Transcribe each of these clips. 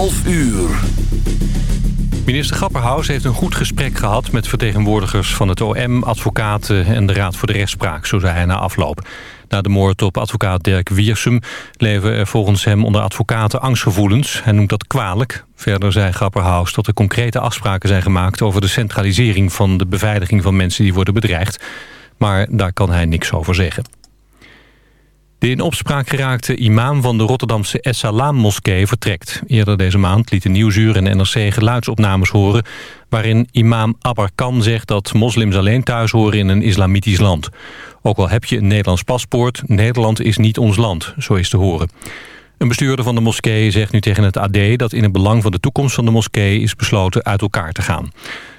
11 uur. Minister Grapperhaus heeft een goed gesprek gehad... met vertegenwoordigers van het OM, advocaten en de Raad voor de Rechtspraak... zo zei hij na afloop. Na de moord op advocaat Dirk Wiersum... leven er volgens hem onder advocaten angstgevoelens. Hij noemt dat kwalijk. Verder zei Grapperhaus dat er concrete afspraken zijn gemaakt... over de centralisering van de beveiliging van mensen die worden bedreigd. Maar daar kan hij niks over zeggen. De in opspraak geraakte imam van de Rotterdamse Essalam-moskee vertrekt. Eerder deze maand lieten Nieuwsuur en NRC geluidsopnames horen... waarin imam Abarkan zegt dat moslims alleen thuis horen in een islamitisch land. Ook al heb je een Nederlands paspoort, Nederland is niet ons land, zo is te horen. Een bestuurder van de moskee zegt nu tegen het AD... dat in het belang van de toekomst van de moskee is besloten uit elkaar te gaan.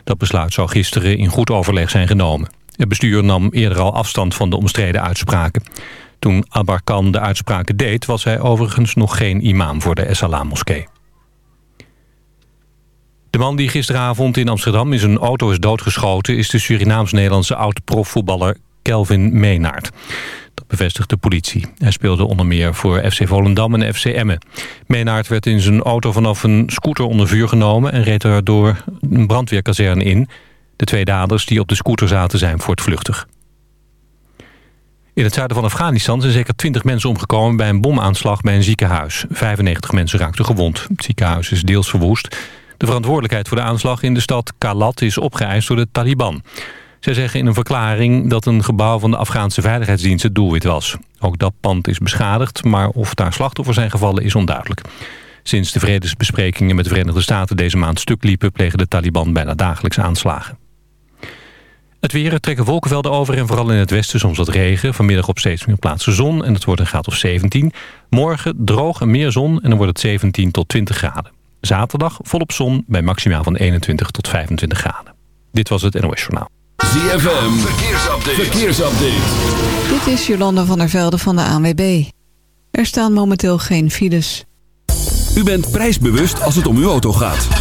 Dat besluit zou gisteren in goed overleg zijn genomen. Het bestuur nam eerder al afstand van de omstreden uitspraken. Toen Abarkan de uitspraken deed... was hij overigens nog geen imam voor de Salam-moskee. De man die gisteravond in Amsterdam in zijn auto is doodgeschoten... is de Surinaams-Nederlandse oud-profvoetballer Kelvin Meenaert. Dat bevestigt de politie. Hij speelde onder meer voor FC Volendam en FC Emmen. Meenaert werd in zijn auto vanaf een scooter onder vuur genomen... en reed er door een brandweerkazerne in. De twee daders die op de scooter zaten zijn voortvluchtig. In het zuiden van Afghanistan zijn zeker 20 mensen omgekomen... bij een bomaanslag bij een ziekenhuis. 95 mensen raakten gewond. Het ziekenhuis is deels verwoest. De verantwoordelijkheid voor de aanslag in de stad Kalat is opgeëist door de Taliban. Zij zeggen in een verklaring dat een gebouw van de Afghaanse Veiligheidsdienst het doelwit was. Ook dat pand is beschadigd, maar of daar slachtoffers zijn gevallen is onduidelijk. Sinds de vredesbesprekingen met de Verenigde Staten deze maand stuk liepen... plegen de Taliban bijna dagelijks aanslagen. Het weer, trekken wolkenvelden over en vooral in het westen soms wat regen. Vanmiddag op steeds meer plaatsen zon en het wordt een graad of 17. Morgen droog en meer zon en dan wordt het 17 tot 20 graden. Zaterdag volop zon bij maximaal van 21 tot 25 graden. Dit was het NOS Journaal. ZFM, verkeersupdate. verkeersupdate. Dit is Jolanda van der Velde van de ANWB. Er staan momenteel geen files. U bent prijsbewust als het om uw auto gaat.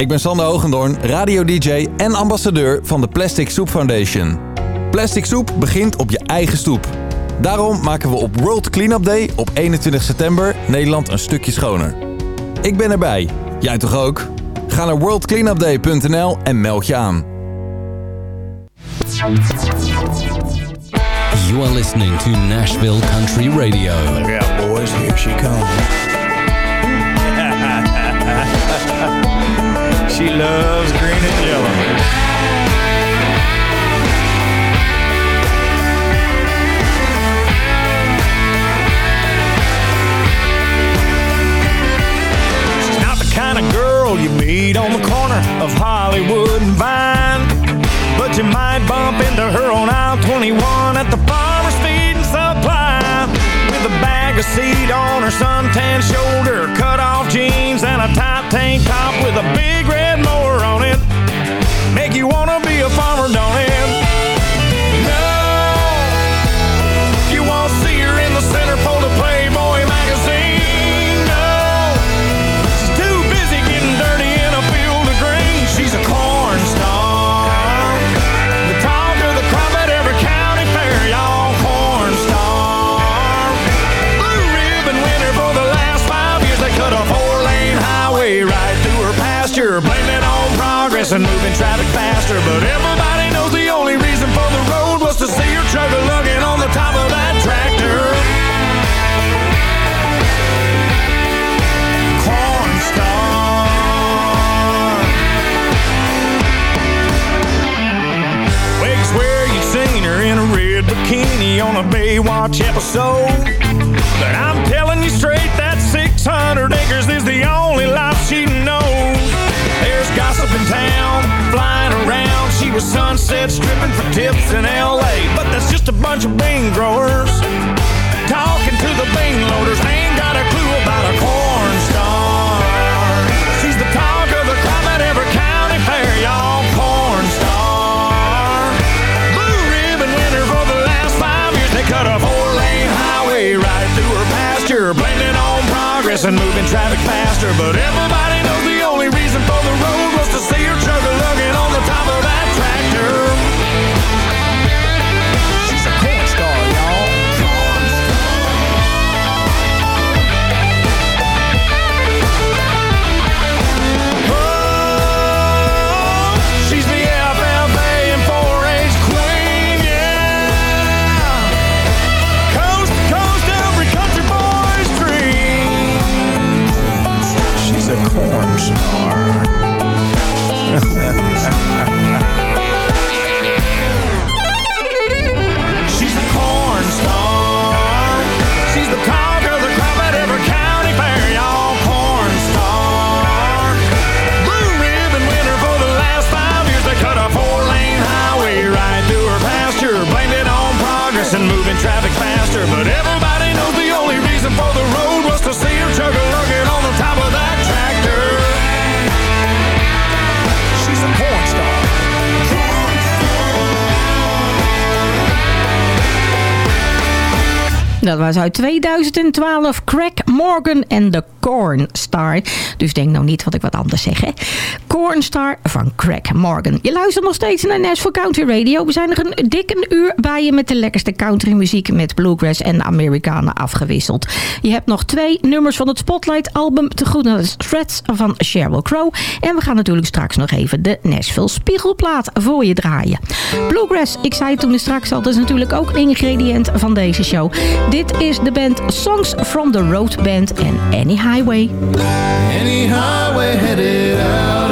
ik ben Sander Hogendoorn, radio-dj en ambassadeur van de Plastic Soup Foundation. Plastic soep begint op je eigen stoep. Daarom maken we op World Cleanup Day op 21 september Nederland een stukje schoner. Ik ben erbij. Jij toch ook? Ga naar worldcleanupday.nl en meld je aan. You are listening to Nashville Country Radio. Yeah, boys, here she comes. She loves green and yellow. She's not the kind of girl you meet on the corner of Hollywood and Vine. But you might bump into her on aisle 21 at the farmer's feed and supply. With a bag of seed on her suntan shoulder, a Baywatch episode. But I'm telling you straight, that 600 acres is the only life she knows. There's gossip in town, flying around. She was sunset stripping for tips in L.A. But that's just a bunch of bean growers talking to the bean loaders. Ain't got a clue about a corn cut a four-lane highway right through her pasture, blending on progress and moving traffic faster. But everybody knows Dat was uit 2012 Craig Morgan en de Corn Star. Dus denk nou niet wat ik wat anders zeg, hè. Van Craig Morgan. Je luistert nog steeds naar Nashville Country Radio. We zijn nog een dikke uur bij je met de lekkerste country muziek met bluegrass en Amerikanen afgewisseld. Je hebt nog twee nummers van het Spotlight album te goed. Dat is Threads van Sheryl Crow. En we gaan natuurlijk straks nog even de Nashville Spiegelplaat voor je draaien. Bluegrass, ik zei toen straks al, dat is natuurlijk ook een ingrediënt van deze show. Dit is de band Songs from the Road Band en Any Highway. Any highway headed out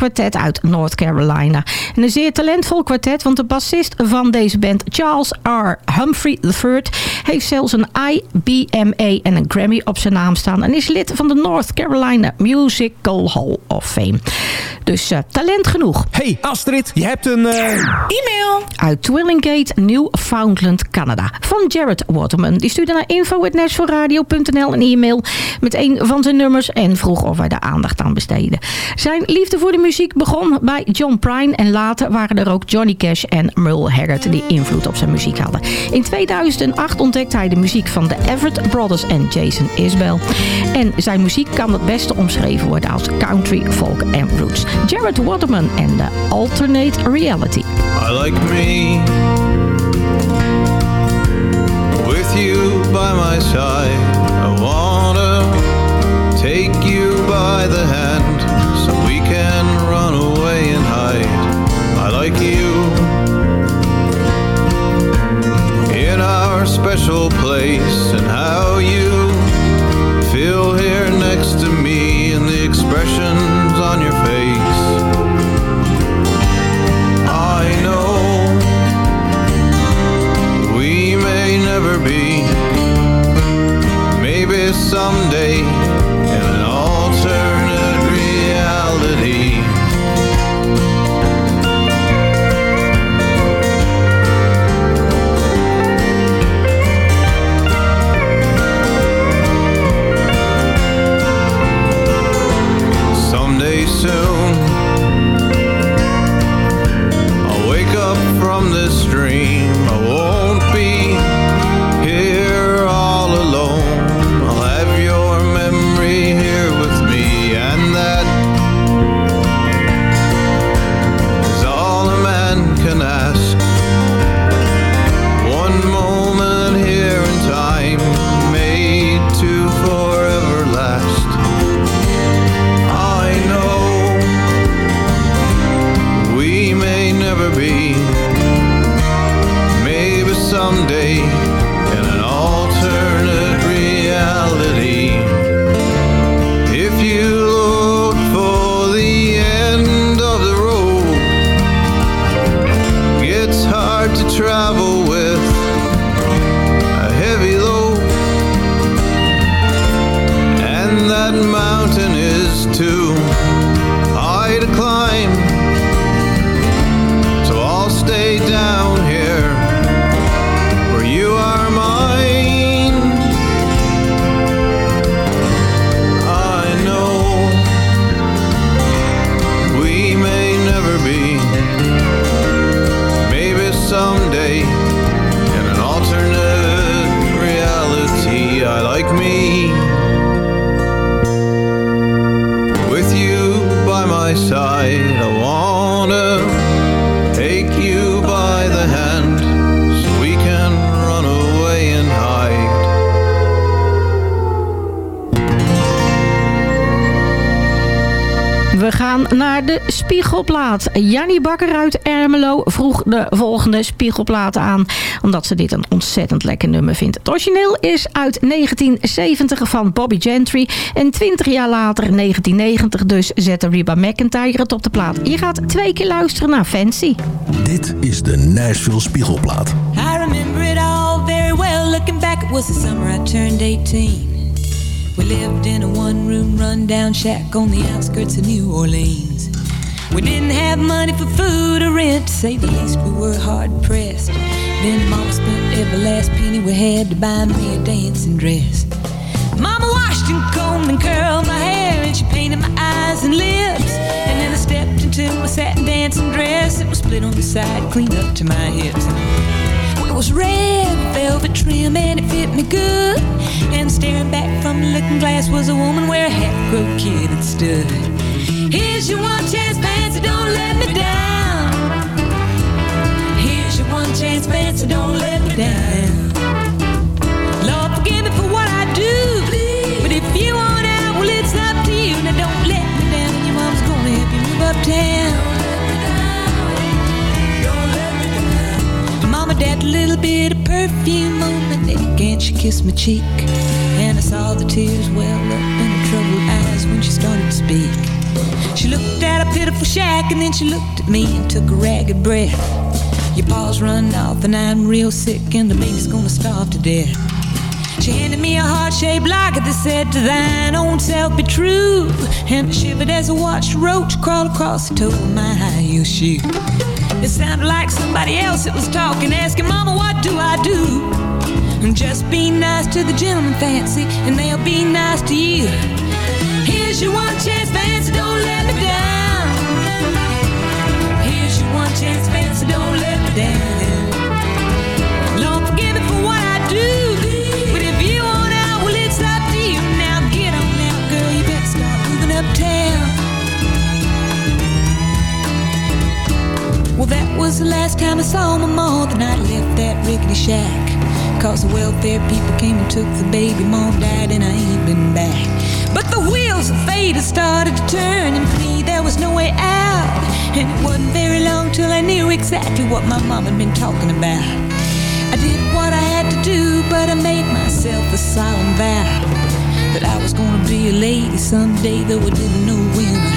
kwartet uit North Carolina. En een zeer talentvol kwartet, want de bassist van deze band, Charles R. Humphrey III, heeft zelfs een IBMA en een Grammy op zijn naam staan. En is lid van de North Carolina Musical Hall of Fame. Dus eh, talent genoeg. Hey Astrid, je hebt een... eh, E-mail. Uit Twillingate, Newfoundland, Canada. Van Jared Waterman. Die stuurde naar info.nashvilleradio.nl een e-mail met een van zijn nummers en vroeg of wij daar aandacht aan besteden. Zijn liefde voor de muziek begon bij John Prine en later waren er ook Johnny Cash en Merle Haggard die invloed op zijn muziek hadden. In 2008 ontdekte hij de muziek van de Everett Brothers en Jason Isbell. En zijn muziek kan het beste omschreven worden als country, folk en roots. Jared Waterman en de Alternate Reality. I like me me. too. I decline. Gaan naar de Spiegelplaat. Jannie Bakker uit Ermelo vroeg de volgende Spiegelplaat aan. Omdat ze dit een ontzettend lekker nummer vindt. Het origineel is uit 1970 van Bobby Gentry. En 20 jaar later, 1990 dus, zette Reba McIntyre het op de plaat. Je gaat twee keer luisteren naar Fancy. Dit is de Nashville Spiegelplaat. I remember it all very well. Looking back, it was the summer I turned 18. We lived in a one-room run-down shack on the outskirts of New Orleans. We didn't have money for food or rent, to say the least. We were hard-pressed. Then Mama spent every last penny we had to buy me a dancing dress. Mama washed and combed and curled my hair, and she painted my eyes and lips. And then I stepped into my satin dancing dress. It was split on the side, clean up to my hips. It was red velvet trim and it fit me good. And staring back from the looking glass was a woman where a half-grown kid had stood. Here's your one chance, fancy, don't let me down. Here's your one chance, fancy, don't let me down. That little bit of perfume on my neck, and she kissed my cheek. And I saw the tears well up in her troubled eyes when she started to speak. She looked at a pitiful shack and then she looked at me and took a ragged breath. Your paws run off and I'm real sick and the baby's gonna starve to death. She handed me a heart-shaped locket that said, To thine own self be true. And I shivered as I watched a roach crawl across the toe of my high-heel shoe. It sounded like somebody else that was talking, asking, Mama, what do I do? And just be nice to the gentleman, fancy, and they'll be nice to you. Here's your one chance, fancy, don't let me down. Here's your one chance, fancy, don't let me down. That was the last time I saw my mom night I left that rickety shack. Cause the welfare people came and took the baby. Mom died and I ain't been back. But the wheels of fate had started to turn, and me there was no way out. And it wasn't very long till I knew exactly what my mom had been talking about. I did what I had to do, but I made myself a solemn vow that I was gonna be a lady someday, though I didn't know when.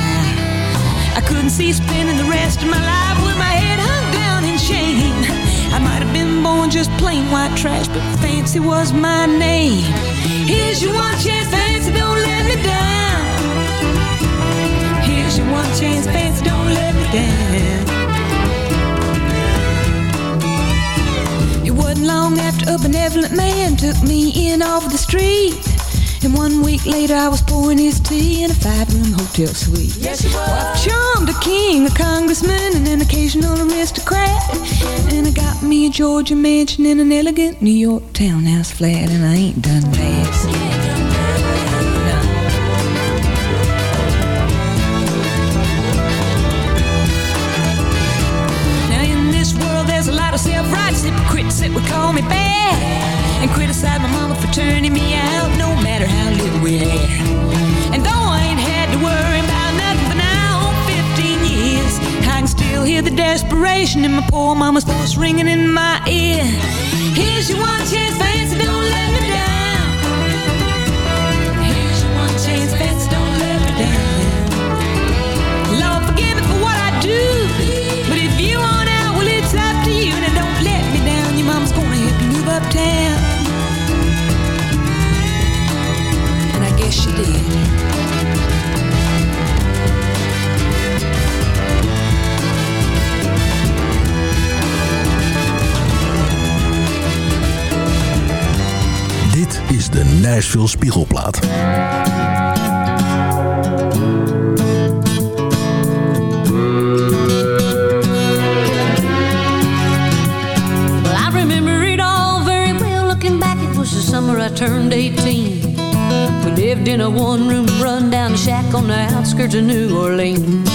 I couldn't see spending the rest of my life with my head hung down in shame. I might have been born just plain white trash, but fancy was my name. Here's your one chance, fancy, don't let me down. Here's your one chance, fancy, don't let me down. It wasn't long after a benevolent man took me in off the street. And one week later, I was pouring his tea in a five-room hotel suite. Yes, you well, I've charmed a king, a congressman, and an occasional aristocrat. And I got me a Georgia mansion in an elegant New York townhouse flat, and I ain't done bad. The desperation in my poor mama's voice ringing in my ear. Here's your one chance, de Nashville Spiegelplaat. Well, I remember it all very well. Looking back, it was the summer I turned 18. We lived in a one room rundown shack on the outskirts of New Orleans.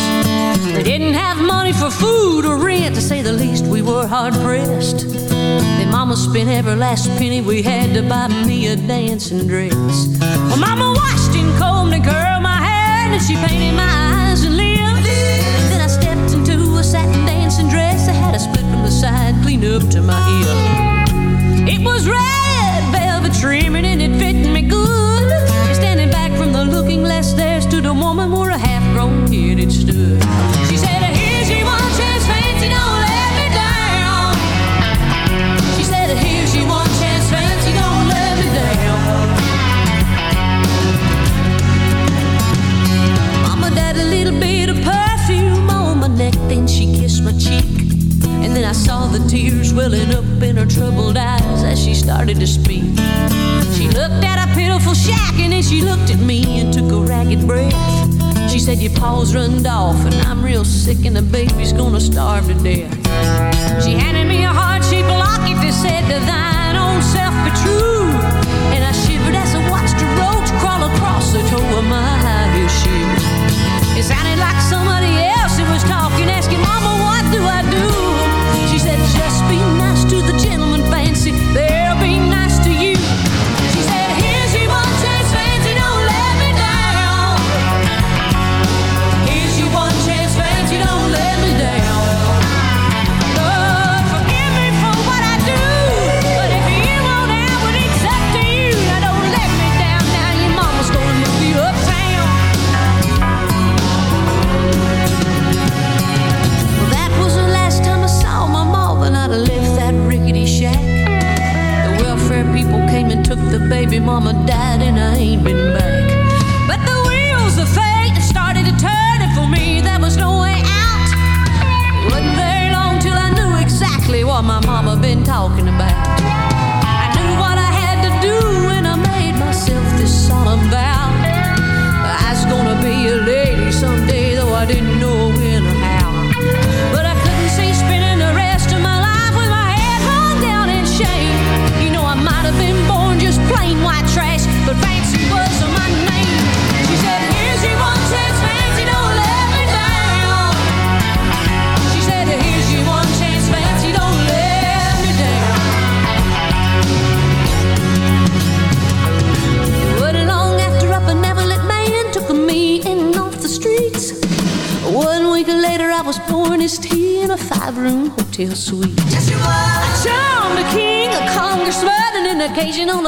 We didn't have money for food or rent, to say the least, we were hard pressed. Then Mama spent every last penny we had to buy me a dancing dress. Well, Mama washed and combed and curled my hair, and she painted my eyes and lips. Then I stepped into a satin dancing dress. I had a split from the side, clean up to my hip. It was red velvet trimming and it fit me good. Standing back from the looking glass, there stood a woman where a half-grown kid had stood. Then she kissed my cheek. And then I saw the tears welling up in her troubled eyes as she started to speak. She looked at a pitiful shack and then she looked at me and took a ragged breath. She said, Your paws run off and I'm real sick and the baby's gonna starve to death. She handed me a heart-shaped locket that said, To thine own self be true. And I shivered as I watched a roach crawl across the toe of my high heel shoes. To the baby mama daddy, and I ain't been back.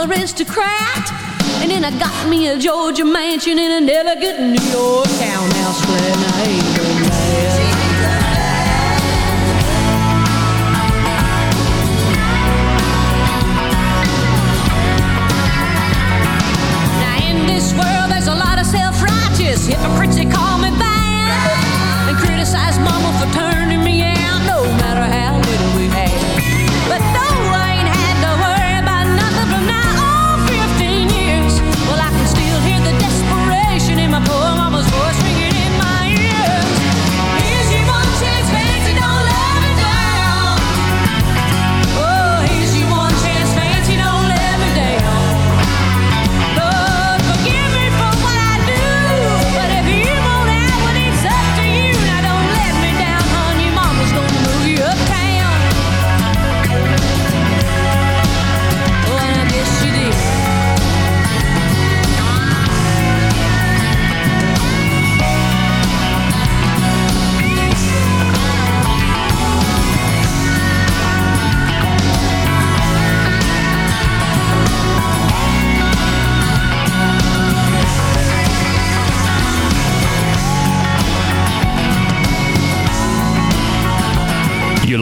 aristocrat. And then I got me a Georgia mansion in an elegant New York townhouse. And I ain't.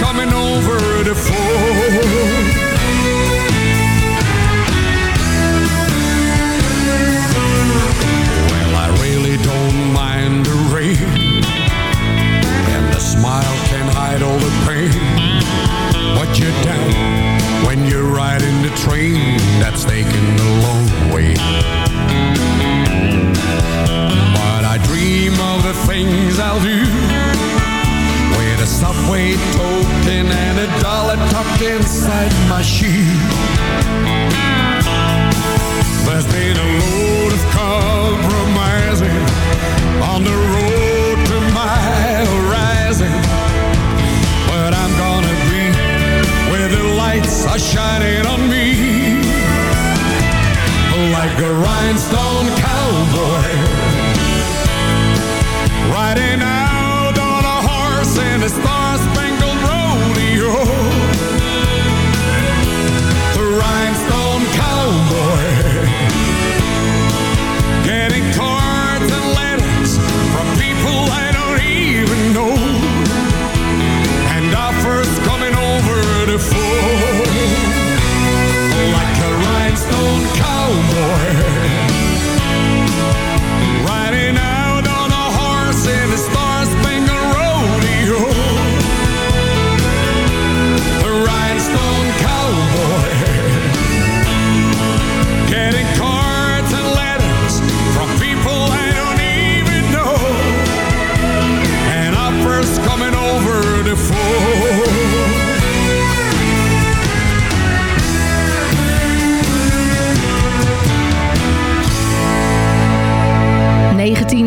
coming over the fold.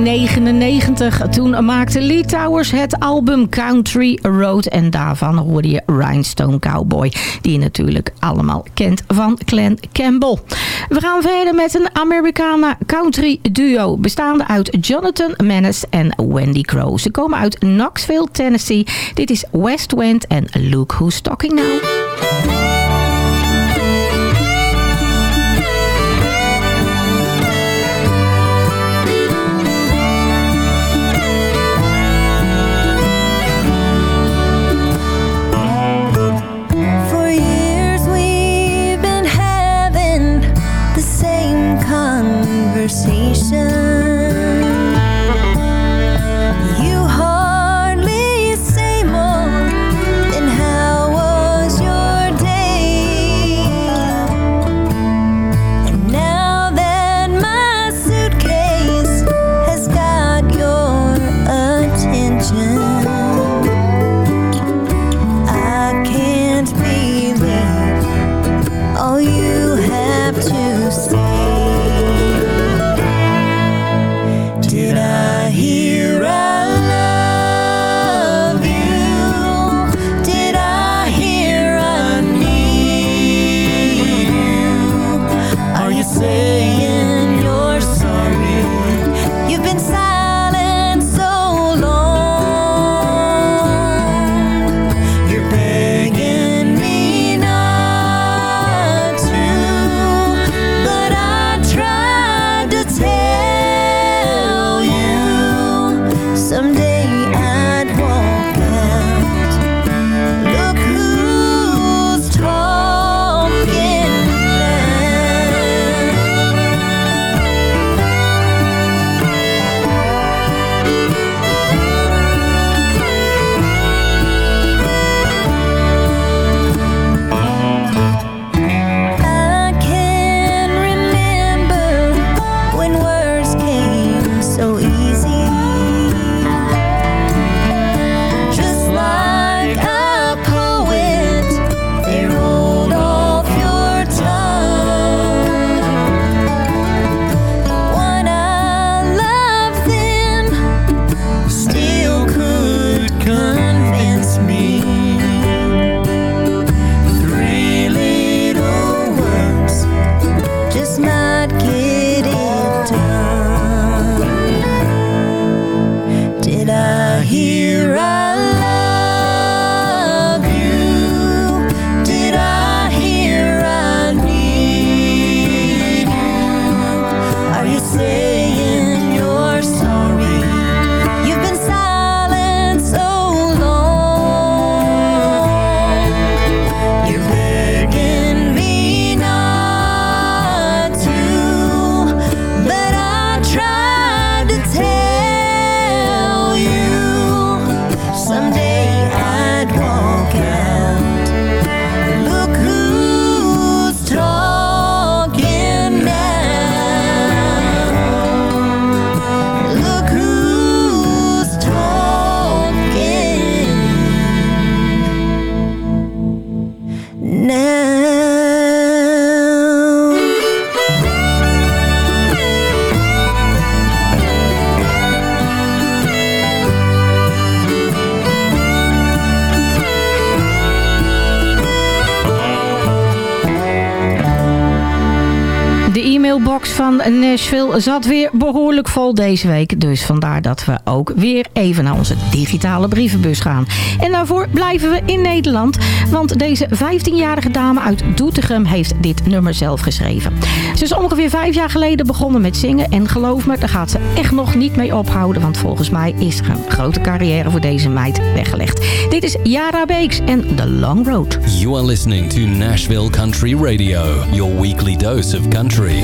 1999. Toen maakte Lee Towers het album Country Road. En daarvan hoorde je Rhinestone Cowboy. Die je natuurlijk allemaal kent van Glen Campbell. We gaan verder met een Americana country duo. Bestaande uit Jonathan Menace en Wendy Crow. Ze komen uit Knoxville, Tennessee. Dit is West Wind en Look Who's Talking Now. E-mailbox van Nashville zat weer behoorlijk vol deze week. Dus vandaar dat we ook weer even naar onze digitale brievenbus gaan. En daarvoor blijven we in Nederland. Want deze 15-jarige dame uit Doetinchem heeft dit nummer zelf geschreven. Ze is ongeveer vijf jaar geleden begonnen met zingen. En geloof me, daar gaat ze echt nog niet mee ophouden. Want volgens mij is er een grote carrière voor deze meid weggelegd. Dit is Yara Beeks en The Long Road. You are listening to Nashville Country Radio, your weekly dose of country.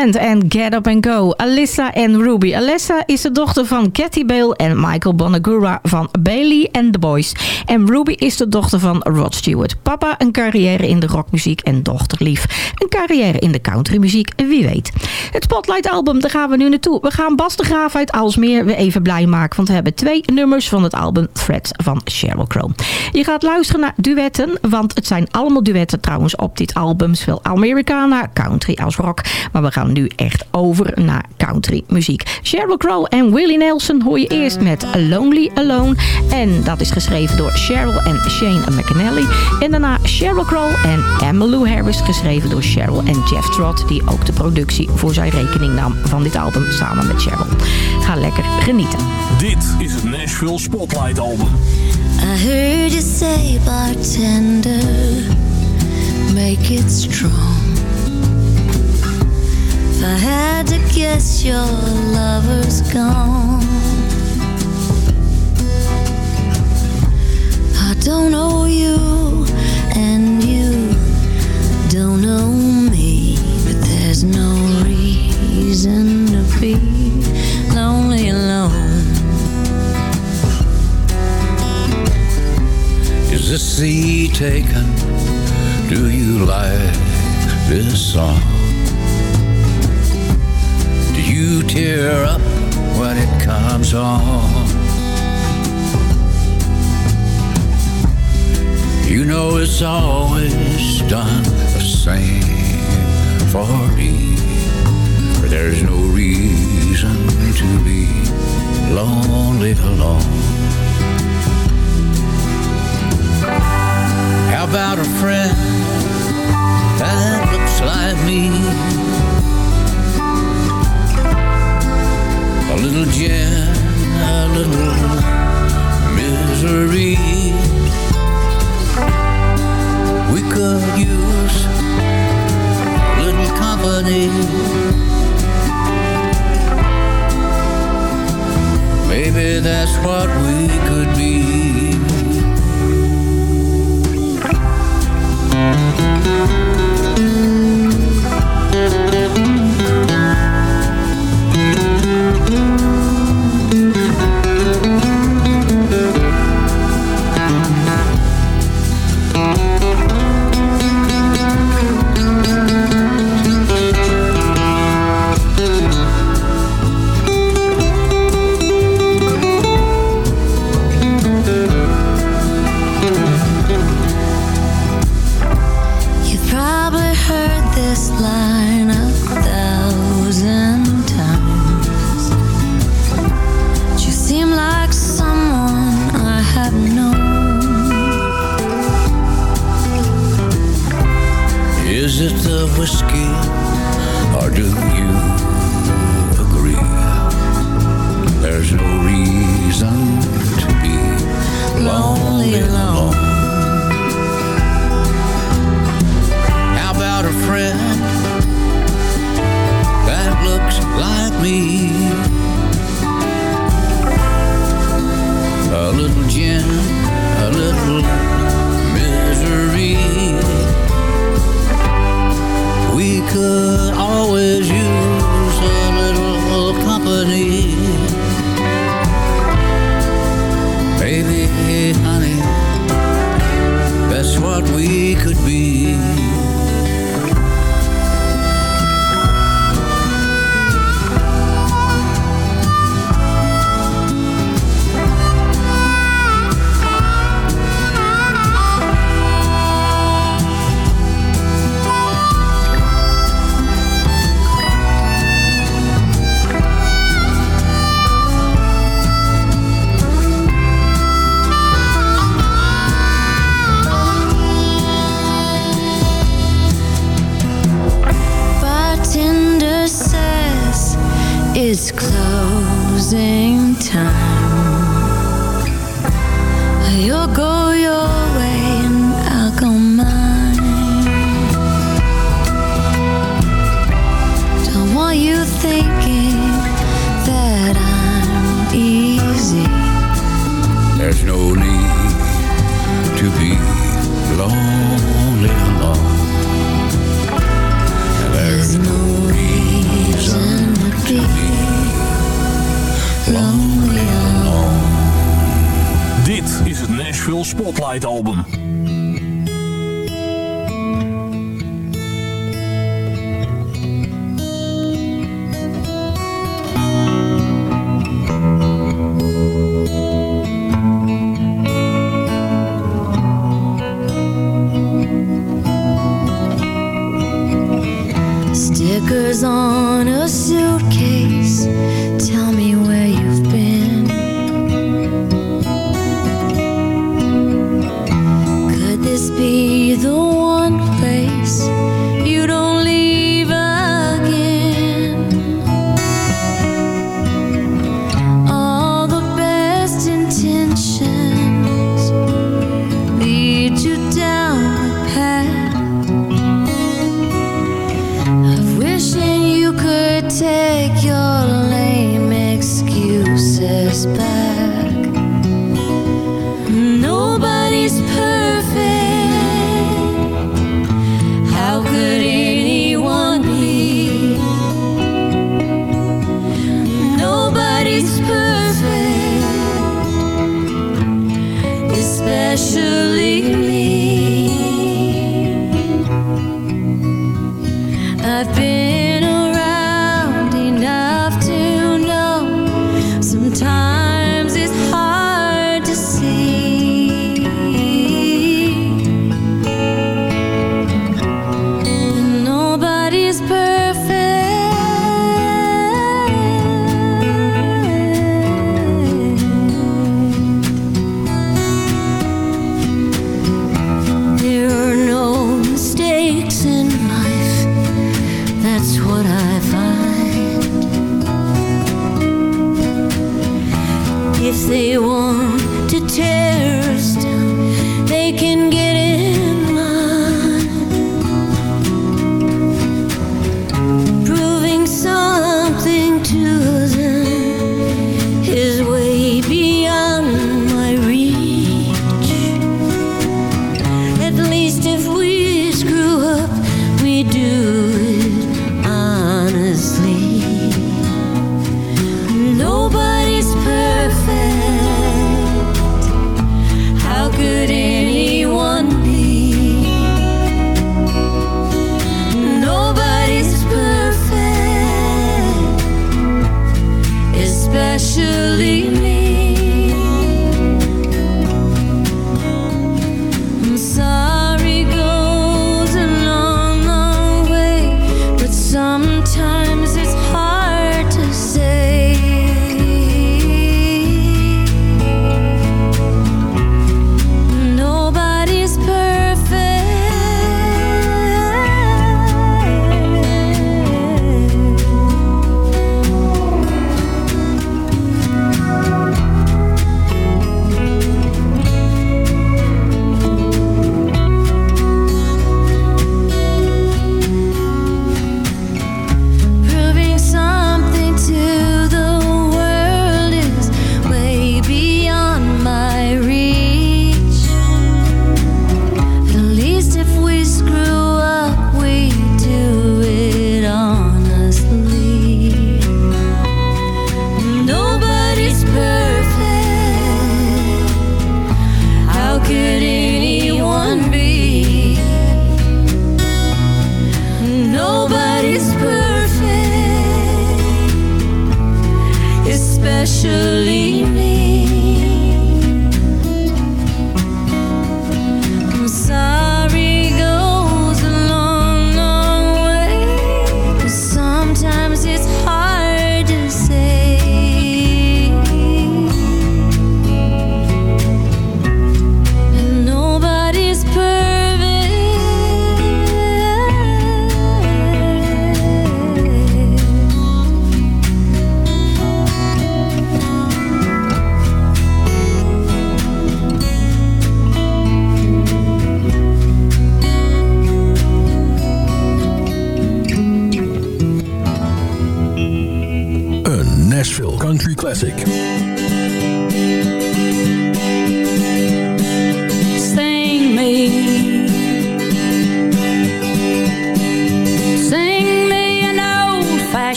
Band en Get Up and Go. Alyssa en Ruby. Alyssa is de dochter van Cathy Bale en Michael Bonagura van Bailey and the Boys. En Ruby is de dochter van Rod Stewart. Papa een carrière in de rockmuziek en dochter Lief. Een carrière in de countrymuziek, wie weet. Het Spotlight album, daar gaan we nu naartoe. We gaan Bas de Graaf uit Alsmeer weer even blij maken. Want we hebben twee nummers van het album Threads van Sheryl Crow. Je gaat luisteren naar duetten. Want het zijn allemaal duetten trouwens op dit album. Zowel Americana, country als rock. Maar we gaan nu echt over naar country muziek. Sheryl Crow en Willie Nelson hoor je eerst met Lonely Alone. En dat is geschreven door Sheryl en Shane McAnally. En daarna Sheryl Crow en Emmylou Harris. Geschreven door Sheryl en Jeff Trott. Die ook de productie voor zijn rekening nam van dit album samen met Sheryl. Ga lekker genieten. Dit is het Nashville Spotlight Album. I heard you say, bartender, make it strong. If I had to guess, your lover's gone. I don't know you, and you don't know me, but there's no reason to be lonely alone. Is the sea taken? Do you like this song? Tear up when it comes on? You know it's always done the same for me. For there's no reason to be lonely alone.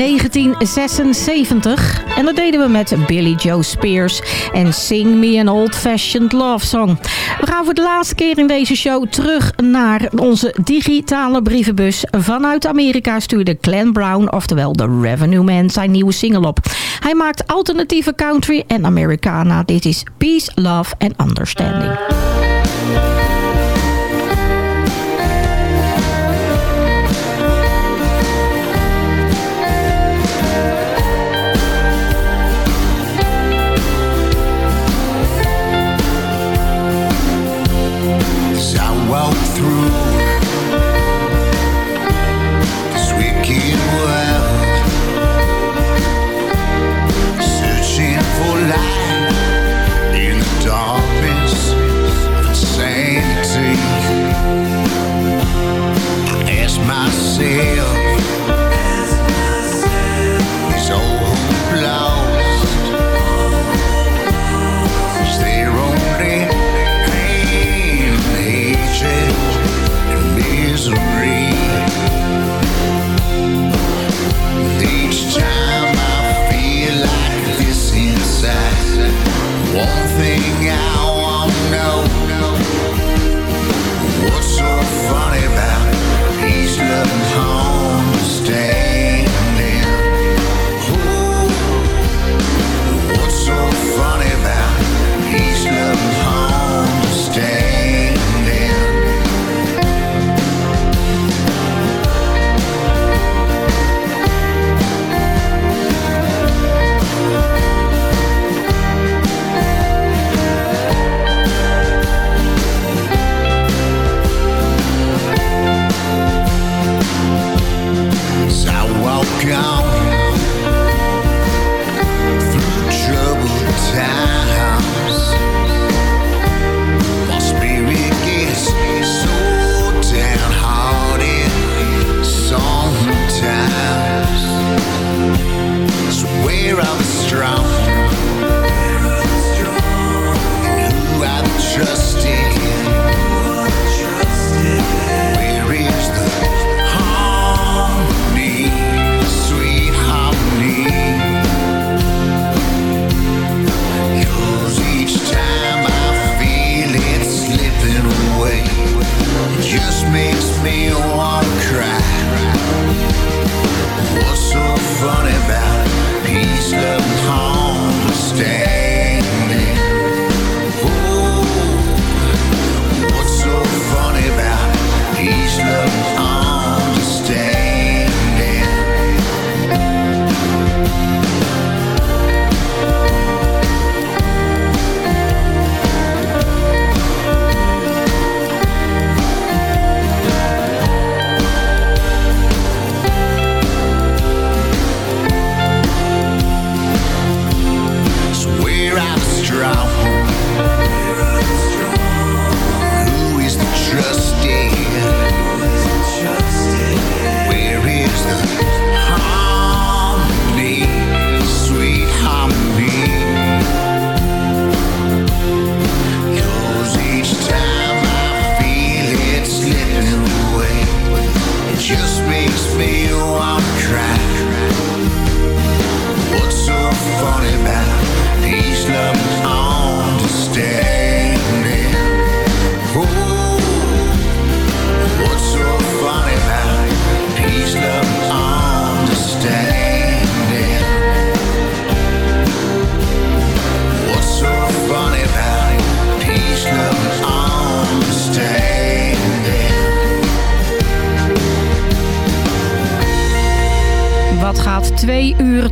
1976. En dat deden we met Billy Joe Spears en Sing Me an Old Fashioned Love Song. We gaan voor de laatste keer in deze show terug naar onze digitale brievenbus. Vanuit Amerika stuurde Glenn Brown, oftewel de Revenue Man, zijn nieuwe single op. Hij maakt alternatieve country en Americana. Dit is Peace, Love and Understanding.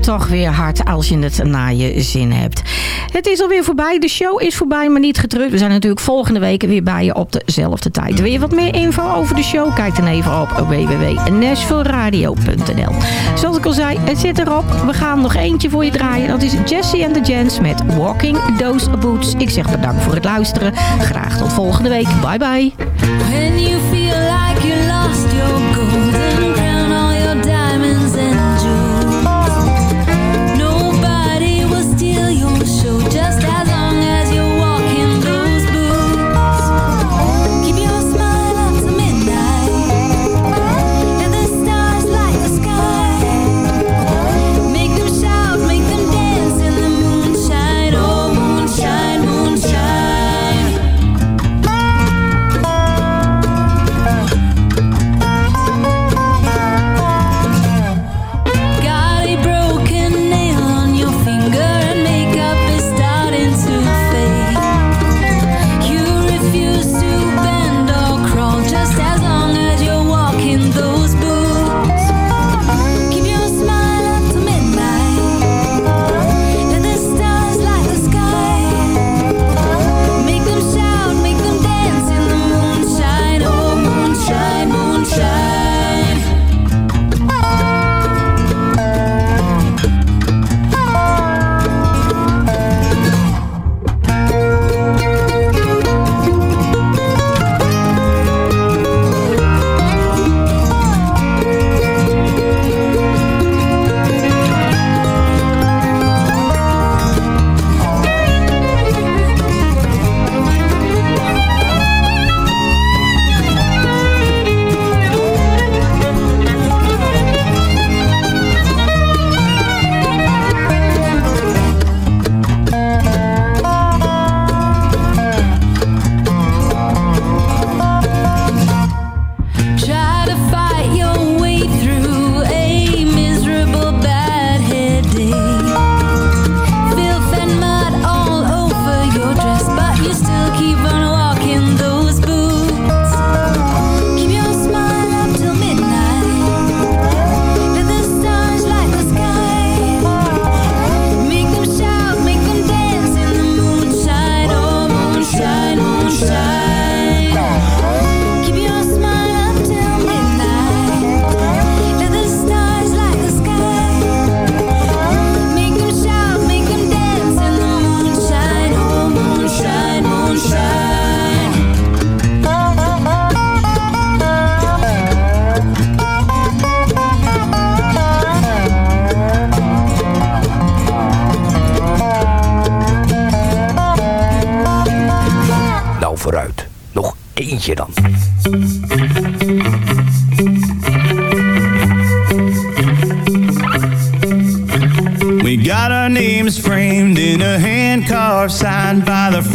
Toch weer hard als je het naar je zin hebt. Het is alweer voorbij. De show is voorbij, maar niet getreurd. We zijn natuurlijk volgende week weer bij je op dezelfde tijd. Wil je wat meer info over de show? Kijk dan even op www.nashvilleradio.nl Zoals ik al zei, het zit erop. We gaan nog eentje voor je draaien. Dat is Jesse and the Gents met Walking Those Boots. Ik zeg bedankt voor het luisteren. Graag tot volgende week. Bye bye.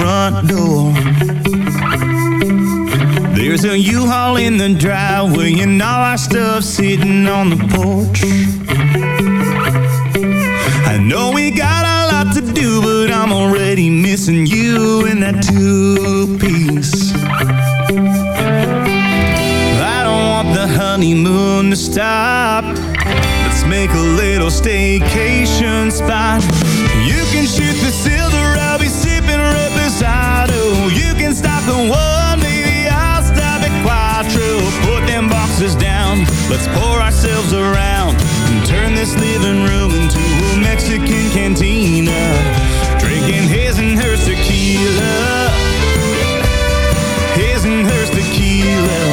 Front door. There's a U-Haul in the driveway and all our stuff sitting on the porch. I know we got a lot to do, but I'm already missing you in that two-piece. I don't want the honeymoon to stop. Let's make a little staycation spot. You can shoot the silver, I'll be You can stop the maybe I'll stop. Put them boxes down, let's pour ourselves around and turn this living room into a Mexican cantina. Drinking his and hers tequila. His and hers tequila.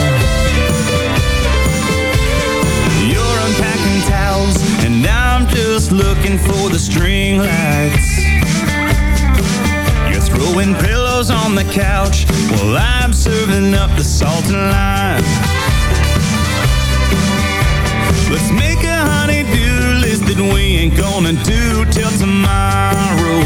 You're unpacking towels, and I'm just looking for the string lights. Throwing pillows on the couch while I'm serving up the salt and lime. Let's make a honey-do list that we ain't gonna do till tomorrow.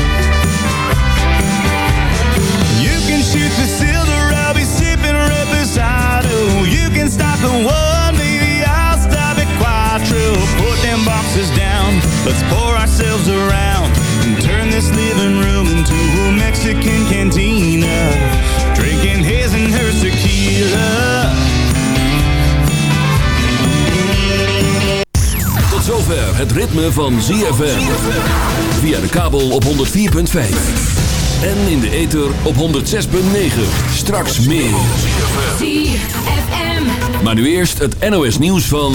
You can shoot the silver, I'll be sipping reposado. You can stop the one, maybe I'll stop at Quattro. Put them boxes down, let's pour ourselves around this living room into a Mexican cantina. Drinking his and hers tequila. Tot zover het ritme van ZFM. Via de kabel op 104.5. En in de ether op 106.9. Straks meer. ZFM. Maar nu eerst het NOS nieuws van...